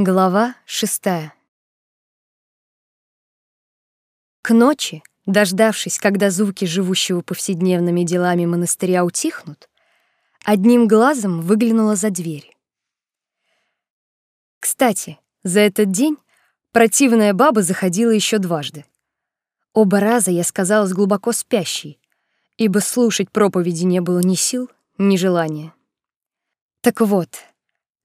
Глава шестая. К ночи, дождавшись, когда звуки живущего повседневными делами монастыря утихнут, одним глазом выглянула за дверь. Кстати, за этот день противная баба заходила еще дважды. Оба раза я сказалась глубоко спящей, ибо слушать проповеди не было ни сил, ни желания. Так вот,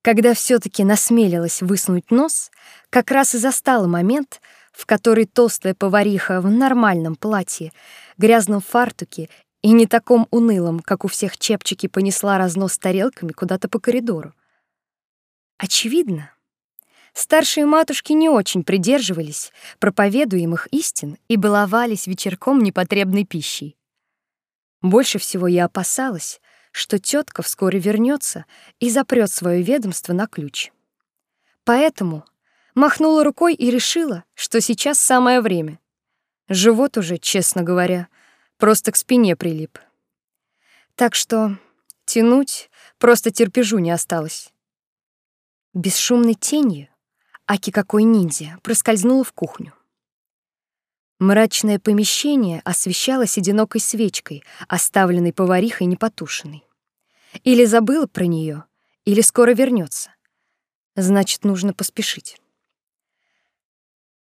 когда все таки насмелилась высунуть нос, как раз и застала момент, в который толстая повариха в нормальном платье, грязном фартуке и не таком унылом, как у всех чепчики, понесла разнос тарелками куда-то по коридору. Очевидно, старшие матушки не очень придерживались проповедуемых истин и баловались вечерком непотребной пищей. Больше всего я опасалась, что тетка вскоре вернется и запрет свое ведомство на ключ. Поэтому махнула рукой и решила, что сейчас самое время. Живот уже, честно говоря, просто к спине прилип. Так что тянуть просто терпежу не осталось. Бесшумной тенью Аки какой ниндзя проскользнула в кухню. Мрачное помещение освещалось одинокой свечкой, оставленной поварихой непотушенной. Или забыла про нее, или скоро вернется. Значит, нужно поспешить.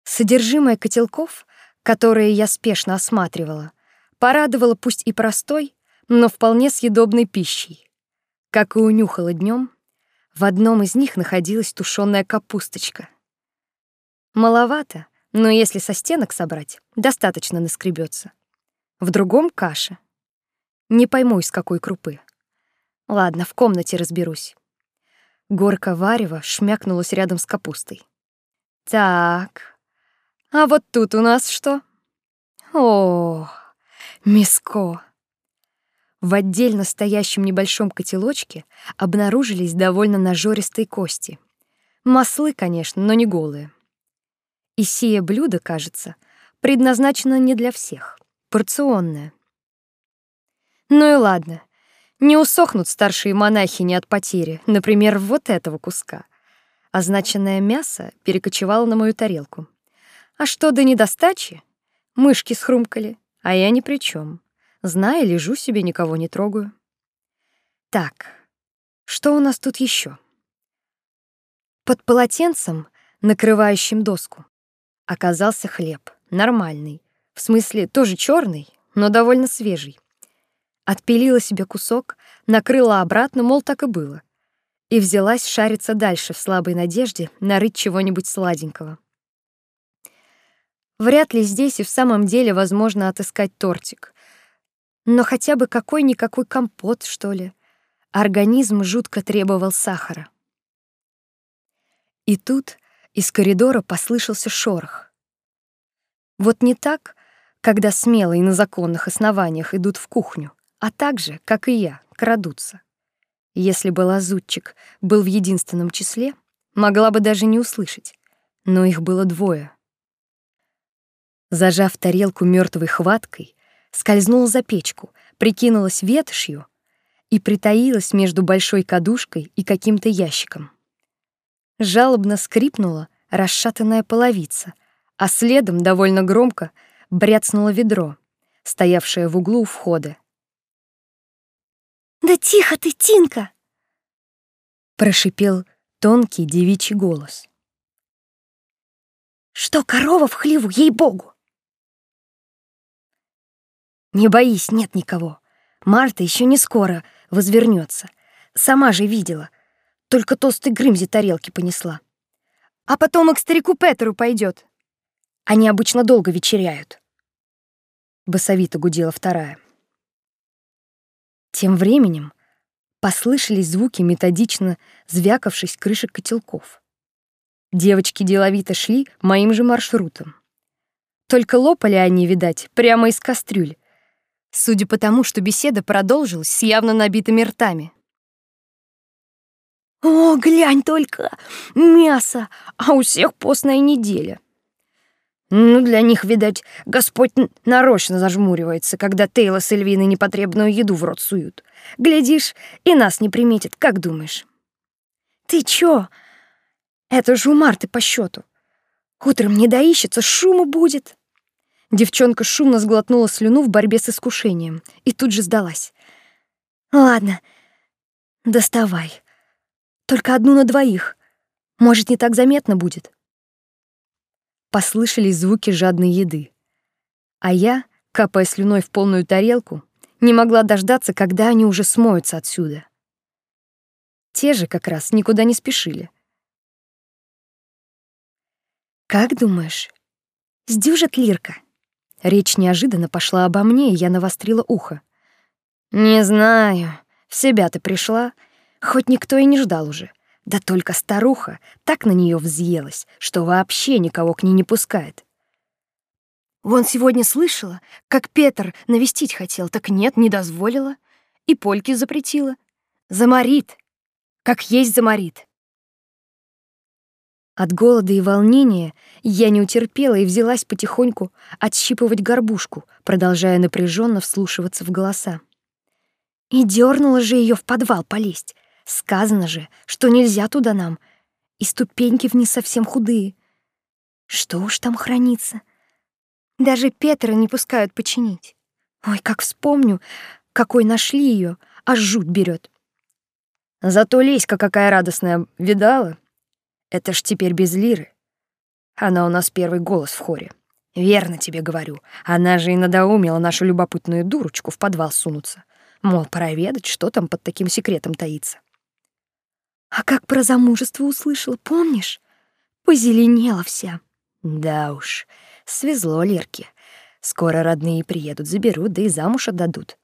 Содержимое котелков, которые я спешно осматривала, порадовало пусть и простой, но вполне съедобной пищей. Как и унюхала днем, в одном из них находилась тушеная капусточка. Маловато, но если со стенок собрать, достаточно наскребется. В другом — каша. Не пойму, из какой крупы. Ладно, в комнате разберусь. Горка варева шмякнулась рядом с капустой. Так, а вот тут у нас что? О, миско. В отдельно стоящем небольшом котелочке обнаружились довольно нажористые кости. Маслы, конечно, но не голые. И сие блюдо, кажется, предназначено не для всех, порционное. Ну и ладно, не усохнут старшие монахини от потери, например, вот этого куска. Означенное мясо перекочевало на мою тарелку. А что до недостачи? Мышки схрумкали, а я ни при чем. Зная, лежу себе, никого не трогаю. Так, что у нас тут еще? Под полотенцем, накрывающим доску, Оказался хлеб, нормальный, в смысле тоже черный, но довольно свежий. Отпилила себе кусок, накрыла обратно, мол, так и было. И взялась шариться дальше в слабой надежде нарыть чего-нибудь сладенького. Вряд ли здесь и в самом деле возможно отыскать тортик. Но хотя бы какой-никакой компот, что ли. Организм жутко требовал сахара. И тут из коридора послышался шорох. Вот не так, когда смело и на законных основаниях идут в кухню, а так же, как и я, крадутся. Если бы лазутчик был в единственном числе, могла бы даже не услышать, но их было двое. Зажав тарелку мертвой хваткой, скользнула за печку, прикинулась ветошью и притаилась между большой кадушкой и каким-то ящиком. Жалобно скрипнула расшатанная половица, а следом довольно громко бряцнуло ведро, стоявшее в углу у входа. «Да тихо ты, Тинка!» прошипел тонкий девичий голос. «Что корова в хлеву, ей-богу!» «Не боись, нет никого. Марта еще не скоро возвернется. Сама же видела. Только толстый Грымзи тарелки понесла. А потом и к старику Петеру пойдет. Они обычно долго вечеряют. Басовито гудела вторая. Тем временем послышались звуки методично звякавшись крышек котелков. Девочки деловито шли моим же маршрутом. Только лопали они, видать, прямо из кастрюль, судя по тому, что беседа продолжилась с явно набитыми ртами. «О, глянь только! Мясо! А у всех постная неделя!» Ну, для них, видать, Господь нарочно зажмуривается, когда Тейла с Эльвиной непотребную еду в рот суют. Глядишь, и нас не приметит, как думаешь? «Ты чё? Это же у Марты по счету. Утром не доищется, шума будет. Девчонка шумно сглотнула слюну в борьбе с искушением и тут же сдалась. Ладно, доставай. Только одну на двоих. Может, не так заметно будет. Послышались звуки жадной еды. А я, капая слюной в полную тарелку, не могла дождаться, когда они уже смоются отсюда. Те же как раз никуда не спешили. «Как думаешь, сдюжит Лирка?» Речь неожиданно пошла обо мне, и я навострила ухо. «Не знаю. В себя ты пришла. Хоть никто и не ждал уже. Да только старуха так на нее взъелась, что вообще никого к ней не пускает. Вон сегодня слышала, как Петр навестить хотел, так нет, не дозволила. И польки запретила. Заморит. Как есть заморит. От голода и волнения я не утерпела и взялась потихоньку отщипывать горбушку, продолжая напряженно вслушиваться в голоса. И дернула же ее в подвал полезть. Сказано же, что нельзя туда нам. И ступеньки вниз совсем худые. Что уж там хранится? Даже Петра не пускают починить. Ой, как вспомню, какой нашли ее, аж жуть берет. Зато Леська какая радостная, видала? Это ж теперь без Лиры. Она у нас первый голос в хоре. Верно тебе говорю. Она же и надоумила нашу любопытную дурочку в подвал сунуться. Мол, проведать, что там под таким секретом таится. А как про замужество услышала, помнишь? Позеленела вся. Да уж, свезло Лерке. Скоро родные приедут, заберут, да и замуж отдадут.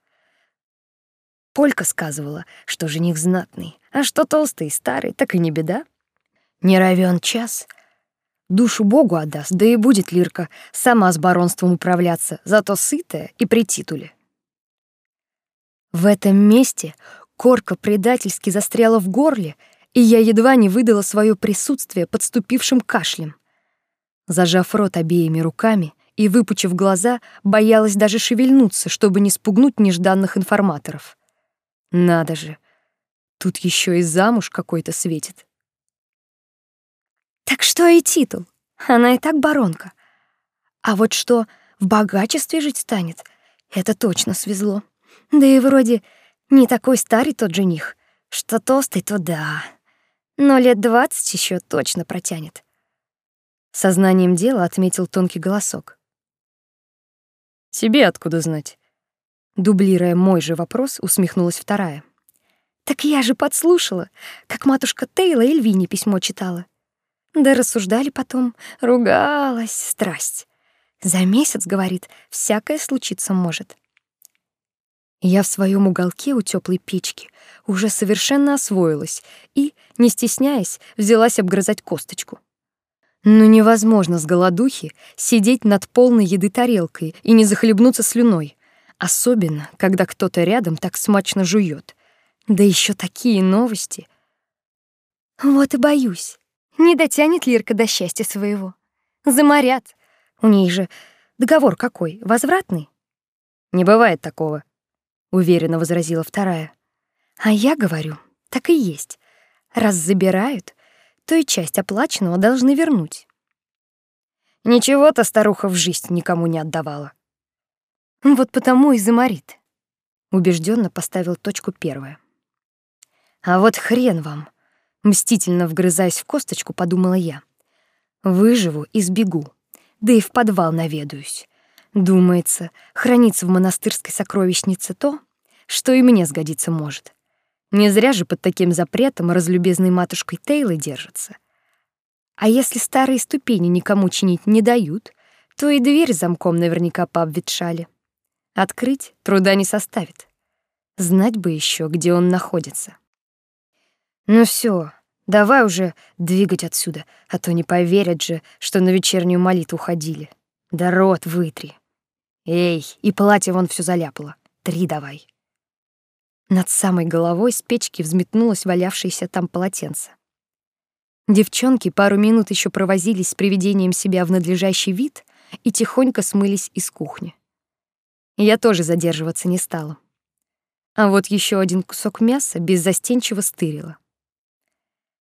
Полька сказывала, что жених знатный, а что толстый и старый, так и не беда. Не равен час. Душу Богу отдаст, да и будет Лирка сама с баронством управляться, зато сытая и при титуле. В этом месте корка предательски застряла в горле, и я едва не выдала свое присутствие подступившим кашлем. Зажав рот обеими руками и выпучив глаза, боялась даже шевельнуться, чтобы не спугнуть нежданных информаторов. Надо же, тут еще и замуж какой-то светит. Так что и титул. Она и так баронка. А вот что в богачестве жить станет, это точно свезло. Да и вроде не такой старый тот жених. Что толстый, то да. Но лет двадцать еще точно протянет. Сознанием дела отметил тонкий голосок. «Тебе откуда знать?» Дублируя мой же вопрос, усмехнулась вторая. «Так я же подслушала, как матушка Тейла Эльвине письмо читала. Да рассуждали потом, ругалась, страсть. За месяц, говорит, всякое случиться может. Я в своем уголке у теплой печки уже совершенно освоилась и, не стесняясь, взялась обгрызать косточку. Ну невозможно с голодухи сидеть над полной еды тарелкой и не захлебнуться слюной, особенно когда кто-то рядом так смачно жует. Да еще такие новости. Вот и боюсь. Не дотянет Лирка до счастья своего. Заморят. У ней же договор какой, возвратный? Не бывает такого, уверенно возразила вторая. А я говорю, так и есть. Раз забирают, то и часть оплаченного должны вернуть. Ничего-то старуха в жизнь никому не отдавала. Вот потому и заморит. Убежденно поставил точку первая. А вот хрен вам. Мстительно вгрызаясь в косточку, подумала я. Выживу и сбегу, да и в подвал наведаюсь. Думается, хранится в монастырской сокровищнице то, что и мне сгодиться может. Не зря же под таким запретом разлюбезной матушкой Тейлы держится. А если старые ступени никому чинить не дают, то и дверь замком наверняка пообветшали. Открыть труда не составит. Знать бы еще, где он находится. Ну все, давай уже двигать отсюда, а то не поверят же, что на вечернюю молитву ходили. Да рот вытри. Эй, и платье вон все заляпало. Три давай. Над самой головой с печки взметнулось валявшееся там полотенце. Девчонки пару минут еще провозились с приведением себя в надлежащий вид и тихонько смылись из кухни. Я тоже задерживаться не стала. А вот еще один кусок мяса беззастенчиво стырила.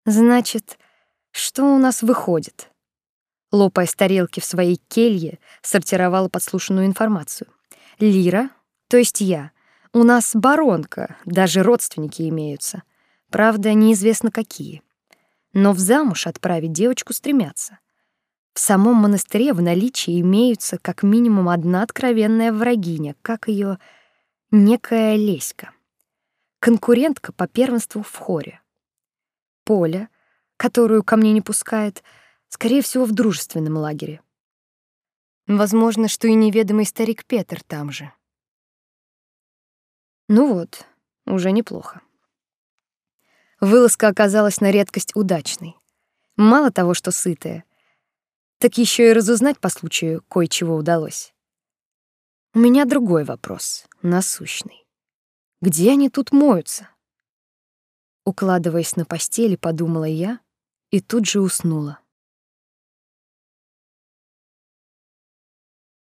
Значит, Что у нас выходит? Лопая с тарелки в своей келье, сортировала подслушанную информацию. Лира, то есть я, у нас баронка, даже родственники имеются. Правда, неизвестно какие. Но в замуж отправить девочку стремятся. В самом монастыре в наличии имеются как минимум одна откровенная врагиня, как ее некая Леська. Конкурентка по первенству в хоре. Поля, которую ко мне не пускает, скорее всего, в дружественном лагере. Возможно, что и неведомый старик Петр там же. Ну вот, уже неплохо. Вылазка оказалась на редкость удачной. Мало того, что сытая, так еще и разузнать по случаю кое-чего удалось. У меня другой вопрос, насущный. Где они тут моются? Укладываясь на постели, подумала я и тут же уснула.